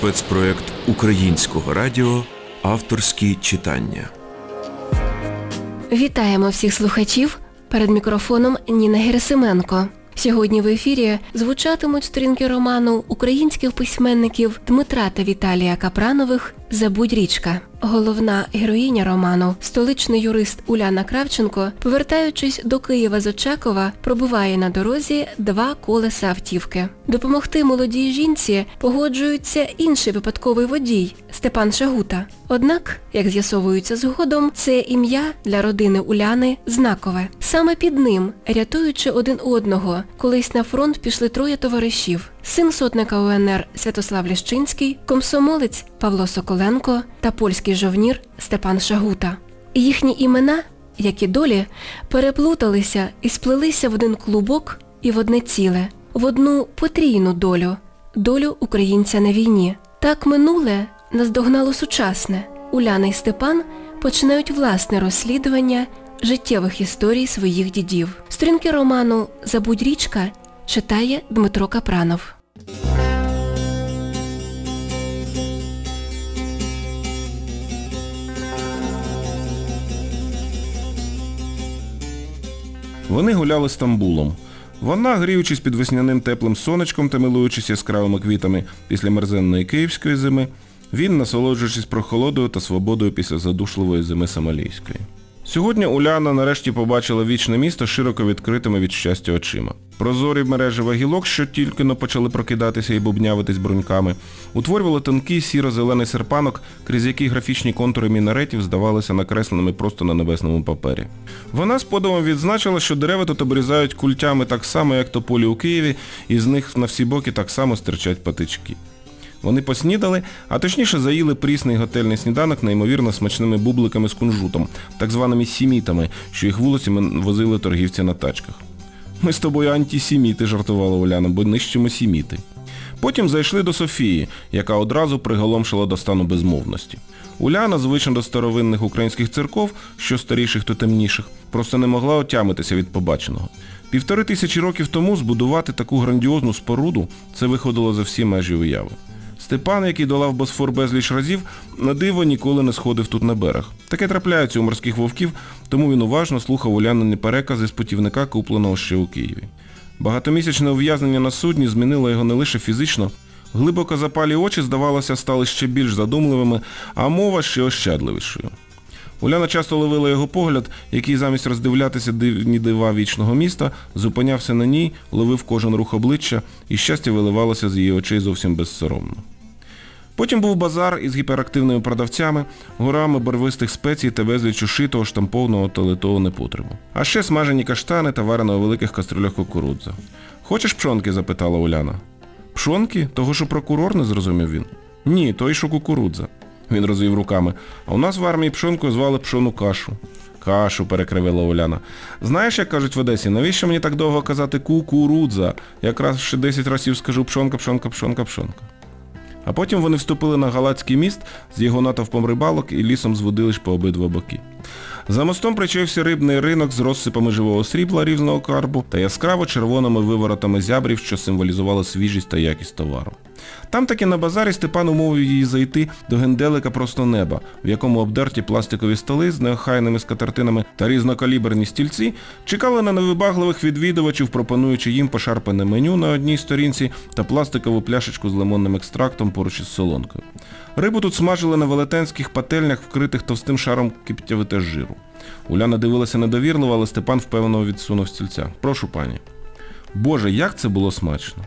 спецпроект Українського радіо Авторські читання. Вітаємо всіх слухачів. Перед мікрофоном Ніна Герасименко. Сьогодні в ефірі звучатимуть сторінки роману українських письменників Дмитра та Віталія Капранових Забудь річка. Головна героїня роману, столичний юрист Уляна Кравченко, повертаючись до Києва з Очакова, пробиває на дорозі два колеса автівки. Допомогти молодій жінці погоджується інший випадковий водій Степан Шагута. Однак, як з'ясовується згодом, це ім'я для родини Уляни знакове. Саме під ним, рятуючи один одного, колись на фронт пішли троє товаришів. Син сотника УНР Святослав Ліщинський, комсомолець Павло Соколенко та польський жовнір Степан Шагута. Їхні імена, як і долі, переплуталися і сплелися в один клубок і в одне ціле, в одну потрійну долю, долю українця на війні. Так минуле наздогнало сучасне. Уляна і Степан починають власне розслідування життєвих історій своїх дідів. Сторінки роману Забудь річка читає Дмитро Капранов. Вони гуляли Стамбулом. Вона, гріючись під весняним теплим сонечком та милуючись яскравими квітами після мерзенної київської зими, він, насолоджуючись прохолодою та свободою після задушливої зими Сомалійської. Сьогодні Уляна нарешті побачила вічне місто широко відкритими від щастя очима. Прозорі мережева гілок, що тільки но почали прокидатися і бубнявитись бруньками, утворювали тонкий сіро-зелений серпанок, крізь який графічні контури мінаретів здавалися накресленими просто на небесному папері. Вона з подивом відзначила, що дерева тут обрізають культями так само, як тополі у Києві, і з них на всі боки так само стирчать патички. Вони поснідали, а точніше заїли прісний готельний сніданок неймовірно смачними бубликами з кунжутом, так званими сімітами, що їх вулицями возили торгівці на тачках. Ми з тобою антисіміти, жартувала Уляна, бо нищимо сіміти. Потім зайшли до Софії, яка одразу приголомшила до стану безмовності. Уляна, звично до старовинних українських церков, що старіших, то темніших, просто не могла отямитися від побаченого. Півтори тисячі років тому збудувати таку грандіозну споруду це виходило за всі межі уяви. Степан, який долав Босфор безліч разів, на диво ніколи не сходив тут на берег. Таке трапляється у морських вовків, тому він уважно слухав улянені перекази з путівника, купленого ще у Києві. Багатомісячне ув'язнення на судні змінило його не лише фізично, глибоко запалі очі, здавалося, стали ще більш задумливими, а мова ще ощадливішою. Уляна часто ловила його погляд, який замість роздивлятися дивні дива вічного міста, зупинявся на ній, ловив кожен рух обличчя, і щастя виливалося з її очей зовсім безсоромно. Потім був базар із гіперактивними продавцями, горами барвистих спецій та безліч ушитого, штампованого та литого непотребу. А ще смажені каштани та варено у великих кастрюлях кукурудза. Хочеш пшонки? запитала Уляна. Пшонки? Того, що прокурор, не зрозумів він. Ні, той, що кукурудза. Він розвів руками. А у нас в армії пшонкою звали пшону кашу. Кашу, перекривила Оляна. Знаєш, як кажуть в Одесі, навіщо мені так довго казати кукурудза? Якраз ще 10 разів скажу пшонка, пшонка, пшонка, пшонка. А потім вони вступили на Галацький міст з його натовпом рибалок і лісом з водилищ по обидва боки. За мостом причався рибний ринок з розсипами живого срібла різного карбу та яскраво червоними виворотами зябрів, що символізували свіжість та якість товару. Там таки на базарі Степан умовив її зайти до генделика просто неба, в якому обдерті пластикові столи з неохайними скатертинами та різнокаліберні стільці чекали на невибагливих відвідувачів, пропонуючи їм пошарпане меню на одній сторінці та пластикову пляшечку з лимонним екстрактом поруч із солонкою. Рибу тут смажили на велетенських пательнях, вкритих товстим шаром киптявите жиру. Уляна дивилася недовірливо, але Степан впевнено відсунув стільця. Прошу пані. Боже, як це було смачно!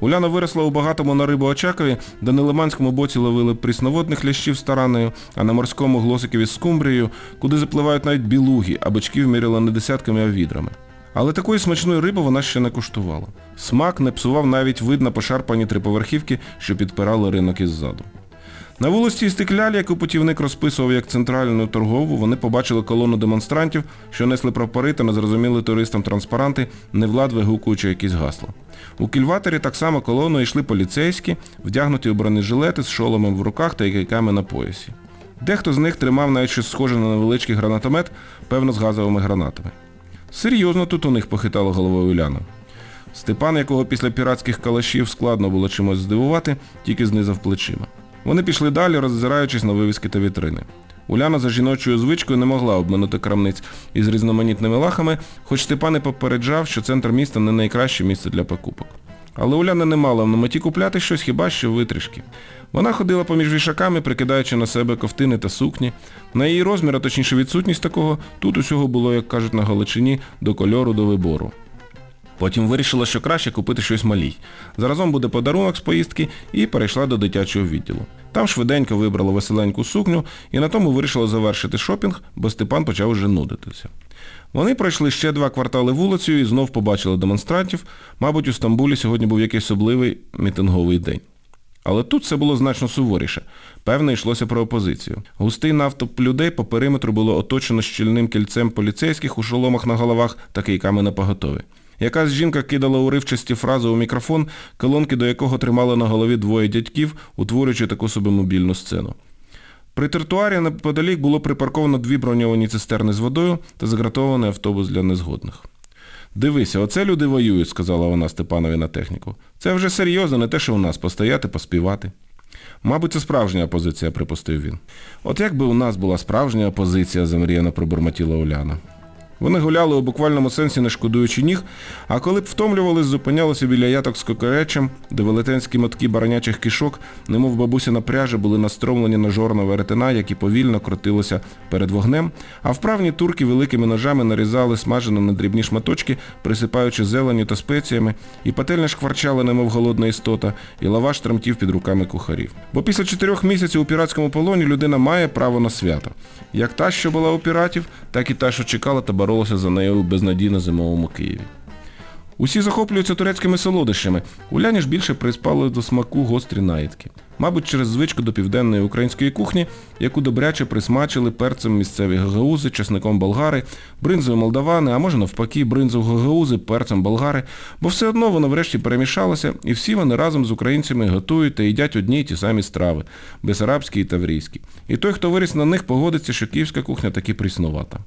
Уляна виросла у багатому на рибу Очакові, де на Лиманському боці ловили прісноводних лящів стараною, а на морському глосиків із скумбрією, куди запливають навіть білуги, а бочків міряли не десятками, а відрами. Але такої смачної риби вона ще не куштувала. Смак не псував навіть вид на пошарпані триповерхівки, що підпирали ринок іззаду. На вулиці Стеклялі, яку путівник розписував як центральну торгову, вони побачили колону демонстрантів, що несли прапори та незрозуміли туристам транспаранти, невлад вигукуючи якісь гасла. У кільватері так само колоною йшли поліцейські, вдягнуті у бронежилети з шоломом в руках та якайками на поясі. Дехто з них тримав навіть щось схоже на невеличкий гранатомет, певно, з газовими гранатами. Серйозно тут у них похитала головою Уляна. Степан, якого після піратських калашів складно було чимось здивувати, тільки знизав плечима. Вони пішли далі, роззираючись на вивіски та вітрини. Уляна за жіночою звичкою не могла обминути крамниць із різноманітними лахами, хоч Степан і попереджав, що центр міста не найкраще місце для покупок. Але Уляна не мала на меті купляти щось хіба що витрішки. Вона ходила поміж вішаками, прикидаючи на себе ковтини та сукні. На її розмір, а точніше відсутність такого, тут усього було, як кажуть на Галичині, до кольору до вибору. Потім вирішила, що краще купити щось малій. Заразом буде подарунок з поїздки і перейшла до дитячого відділу. Там швиденько вибрала веселеньку сукню і на тому вирішила завершити шопінг, бо Степан почав уже нудитися. Вони пройшли ще два квартали вулицею і знов побачили демонстрантів. Мабуть, у Стамбулі сьогодні був якийсь особливий мітинговий день. Але тут все було значно суворіше. Певно, йшлося про опозицію. Густий навтоп людей по периметру було оточено щільним кільцем поліцейських у шоломах на головах та кийками на поготові. Якась жінка кидала уривчасті фрази у мікрофон, колонки до якого тримали на голові двоє дядьків, утворюючи таку собі мобільну сцену. При тротуарі неподалік було припарковано дві броньовані цистерни з водою та загратований автобус для незгодних. Дивися, оце люди воюють, сказала вона Степанові на техніку. Це вже серйозно, не те, що у нас постояти, поспівати. Мабуть, це справжня опозиція, припустив він. От як би у нас була справжня опозиція, замріяно пробурмотіла Уляна. Вони гуляли у буквальному сенсі не шкодуючи ніг, а коли б втомлювались, зупинялися біля яток з кокоречем, де велетенські мотки баранячих кишок, немов бабуся на пряжі, були настромлені на жорна веретена, які повільно крутилося перед вогнем, а вправні турки великими ножами нарізали смажено на дрібні шматочки, присипаючи зеленю та спеціями, і пательня шкварчала, немов голодна істота, і лаваш тремтів під руками кухарів. Бо після чотирьох місяців у піратському полоні людина має право на свято. Як та, що була у піратів, так і та, що чекала та боролася за нею безнадійно зимовому Києві. Усі захоплюються турецькими солодощами. Уляні ж більше приспали до смаку гострі наїдки. Мабуть, через звичку до південної української кухні, яку добряче присмачили перцем місцеві гагаузи, чесником болгари, бринзою молдавани, а може навпаки, бринзою гагаузи, перцем болгари, бо все одно воно врешті перемішалося, і всі вони разом з українцями готують та їдять одні й ті самі страви бесарабські і таврійські. І той, хто виріс на них, погодиться, що київська кухня таки пріснувата.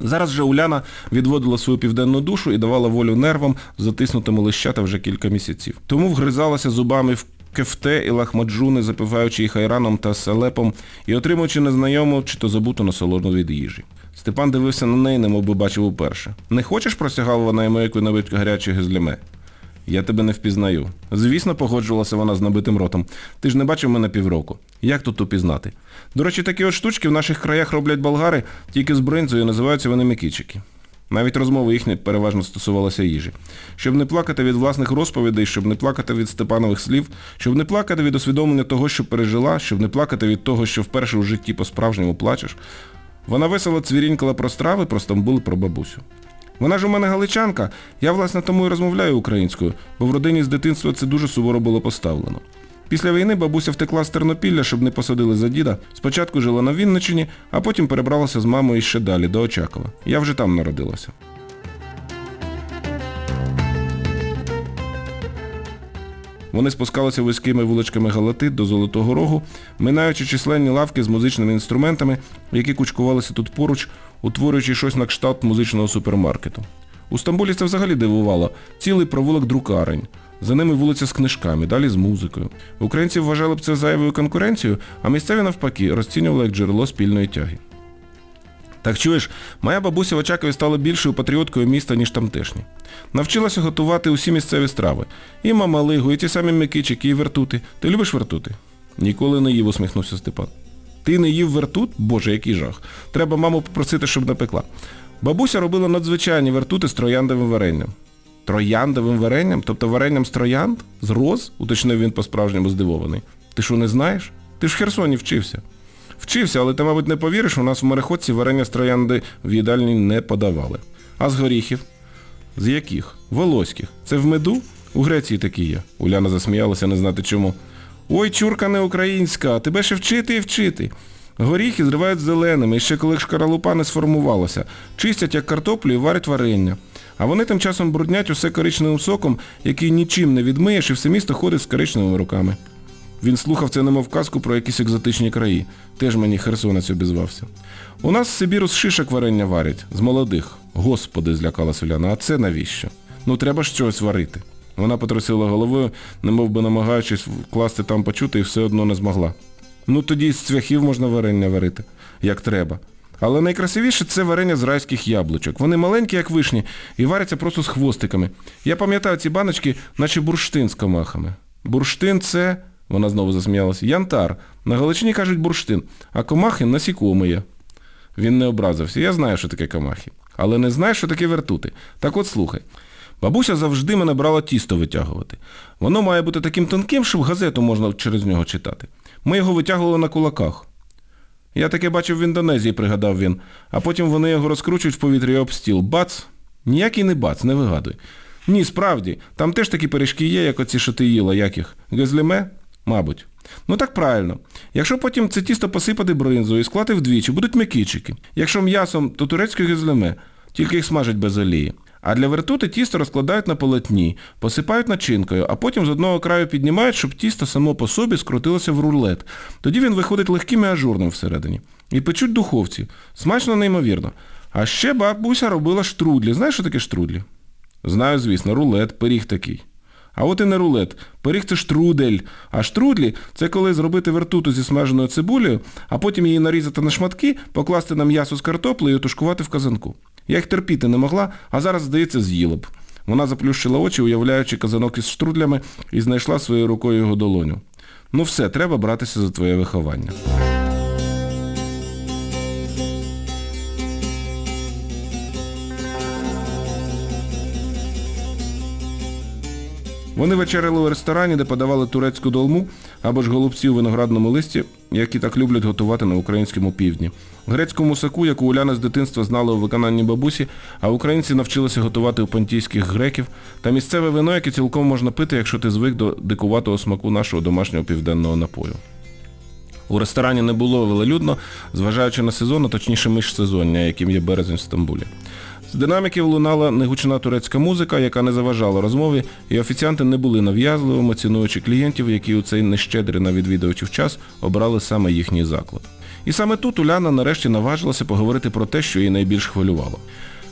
Зараз же Уляна відводила свою південну душу і давала волю нервам, затиснутому лищата вже кілька місяців. Тому вгризалася зубами в кефте і лахмаджуни, запиваючи їх айраном та селепом і отримуючи незнайому чи то забуту насолоду від їжі. Степан дивився на неї, немов би бачив уперше. Не хочеш, просягала вона йому яку-небудь гаряче гезляме? Я тебе не впізнаю. Звісно, погоджувалася вона з набитим ротом. Ти ж не бачив мене півроку. Як тут упізнати? До речі, такі от штучки в наших краях роблять болгари, тільки з бринзою називаються вони мікічики. Навіть розмови їхні переважно стосувалися їжі. Щоб не плакати від власних розповідей, щоб не плакати від Степанових слів, щоб не плакати від усвідомлення того, що пережила, щоб не плакати від того, що вперше у житті по-справжньому плачеш. Вона весело цвірінькала про страви, про Стамбул, про бабусю. Вона ж у мене галичанка, я власне тому і розмовляю українською, бо в родині з дитинства це дуже суворо було поставлено. Після війни бабуся втекла з Тернопілля, щоб не посадили за діда. Спочатку жила на Вінничині, а потім перебралася з мамою ще далі, до Очакова. Я вже там народилася. Вони спускалися вузькими вуличками Галати до Золотого Рогу, минаючи численні лавки з музичними інструментами, які кучкувалися тут поруч, утворюючи щось на кшталт музичного супермаркету. У Стамбулі це взагалі дивувало. Цілий провулок друкарень. За ними вулиця з книжками, далі з музикою. Українці вважали б це зайвою конкуренцією, а місцеві навпаки розцінювали як джерело спільної тяги. Так чуєш, моя бабуся в Очакові стала більшою патріоткою міста, ніж тамтешні. Навчилася готувати усі місцеві страви. І мамалигу, і ті самі микичики, і вертути. Ти любиш вертути? Ніколи не їв, усміхнувся Степан. Ти не їв вертут? Боже, який жах. Треба маму попросити, щоб напекла. Бабуся робила надзвичайні вертути з трояндовим варенням. Трояндовим варенням? Тобто варенням з троянд? З роз? уточнив він по-справжньому здивований. Ти що, не знаєш? Ти ж в Херсоні вчився. Вчився, але ти, мабуть, не повіриш, у нас в мореходці варення з троянди в їдальні не подавали. А з горіхів? З яких? Волоських. Це в меду? У Греції такі є. Уляна засміялася, не знати чому. Ой, чурка не українська, тебе ще вчити і вчити. Горіхи зривають зеленими, і ще коли шкаралупа не сформувалася, чистять як картоплю і варять варення. А вони тим часом бруднять усе коричневим соком, який нічим не відмиєш, і все місто ходить з коричневими руками. Він слухав це немов казку про якісь екзотичні краї. Теж мені херсонець обізвався. У нас Сибіру з шишок варення варять, з молодих. Господи, злякалась Уляна, а це навіщо? Ну треба ж щось варити. Вона потрусила головою, немов би намагаючись вкласти там почути, і все одно не змогла. Ну тоді з цвяхів можна варення варити, як треба. Але найкрасивіше це варення з райських яблучок. Вони маленькі, як вишні, і варяться просто з хвостиками. Я пам'ятаю ці баночки, наче бурштин з комахами. Бурштин це, вона знову засміялася, янтар. На Галичині кажуть бурштин, а комахи насікомі. Він не образився. Я знаю, що таке комахи. Але не знаю, що таке вертути. Так от слухай. Бабуся завжди мене брала тісто витягувати. Воно має бути таким тонким, щоб газету можна через нього читати. Ми його витягували на кулаках. Я таке бачив в Індонезії, пригадав він, а потім вони його розкручують в повітрі об стіл. Бац! Ніякий не бац, не вигадуй. Ні, справді, там теж такі пиріжки є, як оці, що ти їла, їх? Гезліме? Мабуть. Ну так правильно. Якщо потім це тісто посипати бринзою і склати вдвічі, будуть м'якічики. Якщо м'ясом, то турецьке гезлеме, тільки їх смажать без олії. А для вертути тісто розкладають на полотні, посипають начинкою, а потім з одного краю піднімають, щоб тісто само по собі скрутилося в рулет. Тоді він виходить легким і ажурним всередині. І печуть духовці. Смачно неймовірно. А ще бабуся робила штрудлі. Знаєш, що таке штрудлі? Знаю, звісно, рулет, пиріг такий. А от і не рулет. Пиріг це штрудель. А штрудлі це коли зробити вертуту зі смаженою цибулею, а потім її нарізати на шматки, покласти на м'ясо з картоплею і тушкувати в казанку. Я їх терпіти не могла, а зараз, здається, з'їла б. Вона заплющила очі, уявляючи казанок із штрудлями, і знайшла своєю рукою його долоню. Ну все, треба братися за твоє виховання. Вони вечеряли у ресторані, де подавали турецьку долму або ж голубці у виноградному листі, які так люблять готувати на українському півдні. Грецьку мусаку, яку Уляна з дитинства знала у виконанні бабусі, а українці навчилися готувати у понтійських греків, та місцеве вино, яке цілком можна пити, якщо ти звик до дикуватого смаку нашого домашнього південного напою. У ресторані не було велелюдно, зважаючи на сезон, а точніше міжсезоння, яким є березень в Стамбулі. З динаміків лунала негучна турецька музика, яка не заважала розмові, і офіціанти не були нав'язливими, цінуючи клієнтів, які у цей нещедрий на відвідувачів час обрали саме їхній заклад. І саме тут Уляна нарешті наважилася поговорити про те, що її найбільш хвилювало.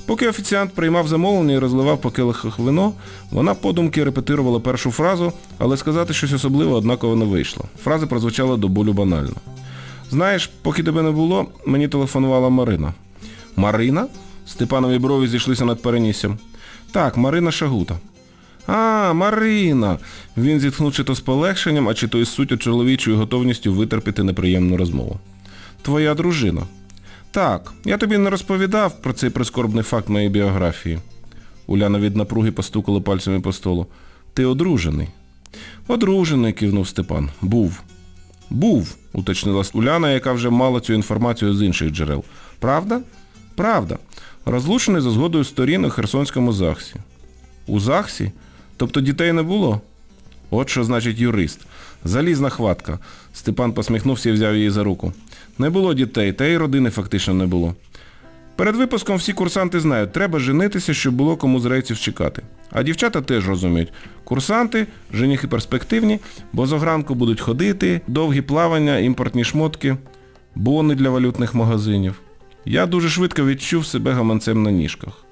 Поки офіціант приймав замовлення і розливав по келихах вино, вона подумки репетирувала першу фразу, але сказати щось особливе однаково не вийшло. Фраза прозвучала до болю банально. Знаєш, поки тебе не було, мені телефонувала Марина. Марина? Степанові брові зійшлися над переніссям. Так, Марина Шагута. А, Марина. Він зітхнув чи то з полегшенням, а чи то із суттю чоловічою готовністю витерпіти неприємну розмову. Твоя дружина. Так, я тобі не розповідав про цей прискорбний факт моєї біографії. Уляна від напруги постукала пальцями по столу. Ти одружений. Одружений, кивнув Степан. Був. Був, уточнила Уляна, яка вже мала цю інформацію з інших джерел. Правда? Правда. Розлучений за згодою сторін у Херсонському ЗАГСі. У ЗАГСі? Тобто дітей не було? От що значить юрист. Залізна хватка. Степан посміхнувся і взяв її за руку. Не було дітей, та й родини фактично не було. Перед випуском всі курсанти знають, треба женитися, щоб було кому з рейців чекати. А дівчата теж розуміють. Курсанти, женихи перспективні, бо з огранку будуть ходити, довгі плавання, імпортні шмотки, бони для валютних магазинів. Я дуже швидко відчув себе гаманцем на ніжках.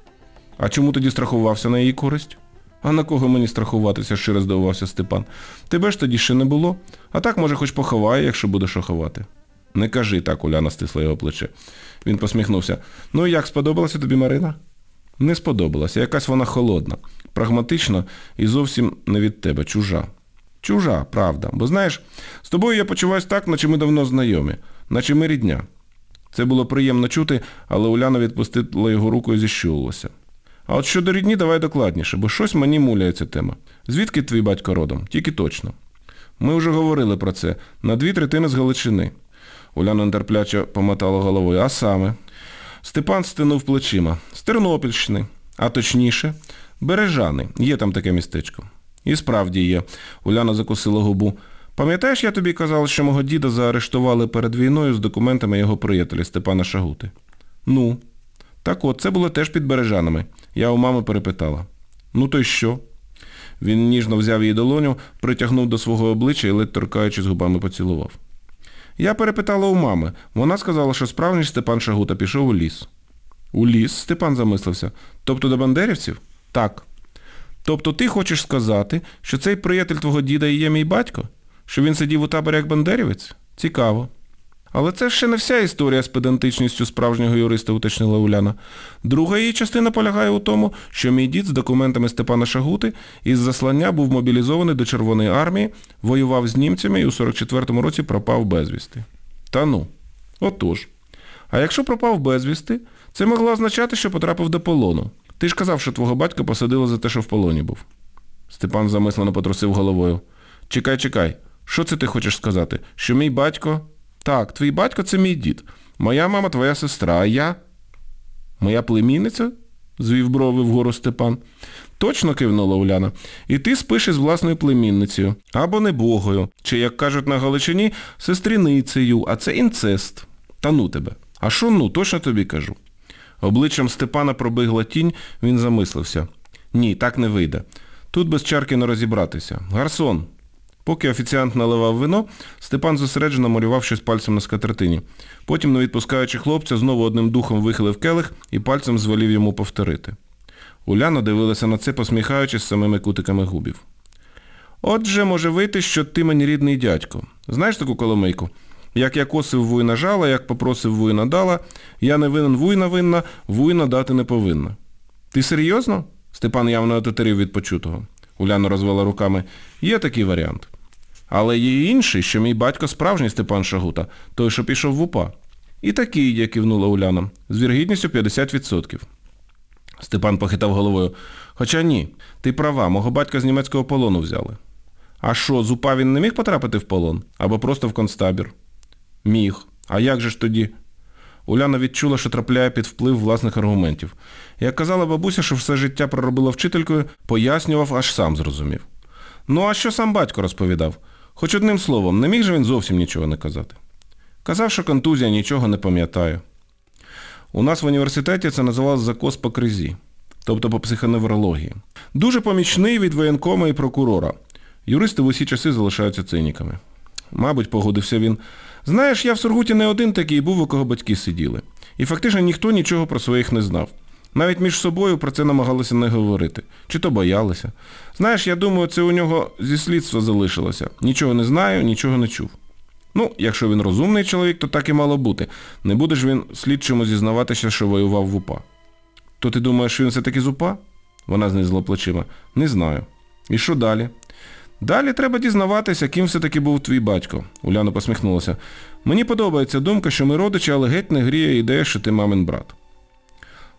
А чому тоді страхувався на її користь? А на кого мені страхуватися, щиро здивувався Степан. Тебе ж тоді ще не було, а так, може, хоч поховає, якщо буде що ховати. Не кажи так, Уляна стисла його плече. Він посміхнувся. Ну як сподобалася тобі Марина? Не сподобалася, якась вона холодна, прагматична і зовсім не від тебе, чужа. Чужа, правда. Бо знаєш, з тобою я почуваюся так, наче ми давно знайомі, наче ми рідня. Це було приємно чути, але Уляна відпустила його руку і зіщулилася. А от щодо рідні, давай докладніше, бо щось мені муляє ця тема. Звідки твій батько родом? Тільки точно. Ми вже говорили про це. На дві третини з Галичини. Уляна нетерпляче помотала головою. А саме? Степан стинув плечима. З Тернопільщини. А точніше, Бережани. Є там таке містечко. І справді є. Уляна закусила губу. Пам'ятаєш, я тобі казав, що мого діда заарештували перед війною з документами його приятеля Степана Шагути? Ну. Так от, це було теж під Бережанами. Я у мами перепитала. Ну то й що? Він ніжно взяв її долоню, притягнув до свого обличчя і ледь торкаючись губами поцілував. Я перепитала у мами. Вона сказала, що справжній Степан Шагута пішов у ліс. У ліс? Степан замислився. Тобто до бандерівців? Так. Тобто ти хочеш сказати, що цей приятель твого діда і є мій батько? Що він сидів у таборі як бандерівець? Цікаво. Але це ще не вся історія з педантичністю справжнього юриста, уточнила Уляна. Друга її частина полягає у тому, що мій дід з документами Степана Шагути із заслання був мобілізований до Червоної армії, воював з німцями і у 44-му році пропав безвісти. Та ну. Отож. А якщо пропав безвісти, це могло означати, що потрапив до полону. Ти ж казав, що твого батька посадили за те, що в полоні був. Степан замислено потрусив головою. Чекай, чекай, що це ти хочеш сказати? Що мій батько. Так, твій батько це мій дід. Моя мама твоя сестра, а я. Моя племінниця? звів брови вгору Степан. Точно кивнула Уляна. І ти спиш із власною племінницею. Або небогою, чи, як кажуть на Галичині, сестріницею, а це інцест. Та ну тебе. А що ну, точно тобі кажу. Обличчям Степана пробигла тінь, він замислився. Ні, так не вийде. Тут без чарки не розібратися. Гарсон. Поки офіціант наливав вино, Степан зосереджено малював щось пальцем на скатертині. Потім, не відпускаючи хлопця, знову одним духом вихилив келих і пальцем звелів йому повторити. Уляна дивилася на це, посміхаючись самими кутиками губів. Отже, може вийти, що ти мені рідний дядько. Знаєш таку коломийку? Як я косив вуйна жала, як попросив вуйна дала, я не винен вуйна винна, вуйна дати не повинна. Ти серйозно? Степан явно отетерів від почутого. Уляна розвела руками. Є такий варіант. Але є інший, що мій батько справжній Степан Шагута, той, що пішов в УПА. І такий є, кивнула Уляна, з віргідністю 50%. Степан похитав головою. Хоча ні, ти права, мого батька з німецького полону взяли. А що, з УПА він не міг потрапити в полон? Або просто в концтабір? Міг. А як же ж тоді? Уляна відчула, що трапляє під вплив власних аргументів. Як казала бабуся, що все життя проробила вчителькою, пояснював, аж сам зрозумів. Ну а що сам батько розповідав? Хоч одним словом, не міг же він зовсім нічого не казати. Казав, що контузія нічого не пам'ятає. У нас в університеті це називалось закос по кризі, тобто по психоневрології. Дуже помічний від воєнкома і прокурора. Юристи в усі часи залишаються циніками. Мабуть, погодився він. Знаєш, я в Сургуті не один такий був, у кого батьки сиділи. І фактично ніхто нічого про своїх не знав. Навіть між собою про це намагалися не говорити. Чи то боялися. Знаєш, я думаю, це у нього зі слідства залишилося. Нічого не знаю, нічого не чув. Ну, якщо він розумний чоловік, то так і мало бути. Не буде ж він слідчому зізнаватися, що воював в УПА. То ти думаєш, що він все-таки з УПА? Вона знизила плечима. Не знаю. І що далі? Далі треба дізнаватися, ким все-таки був твій батько. Уляна посміхнулася. Мені подобається думка, що ми родичі, але геть не гріє ідея, що ти мамин брат.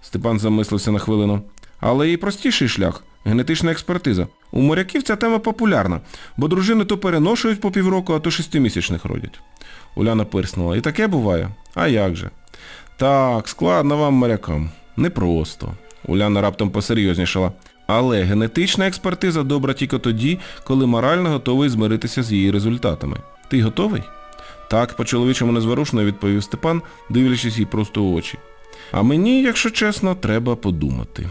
Степан замислився на хвилину. Але і простіший шлях генетична експертиза. У моряків ця тема популярна, бо дружини то переношують по півроку, а то шестимісячних родять. Уляна пирснула. І таке буває? А як же? Так, складно вам морякам. Непросто. Уляна раптом посерйознішала. Але генетична експертиза добра тільки тоді, коли морально готовий змиритися з її результатами. Ти готовий? Так, по-чоловічому незворушно відповів Степан, дивлячись їй просто у очі. А мені, якщо чесно, треба подумати.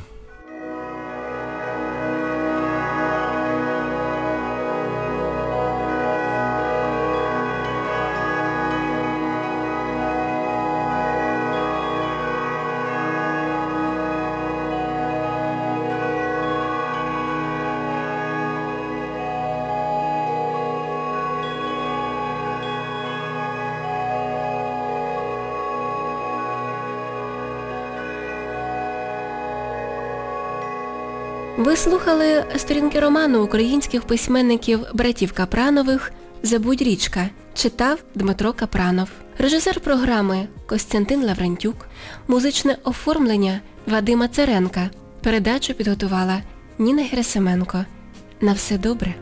Ви слухали сторінки роману українських письменників братів Капранових Забудь річка. Читав Дмитро Капранов. Режисер програми Костянтин Лаврентюк. Музичне оформлення Вадима Церенка. Передачу підготувала Ніна Герасименко. На все добре.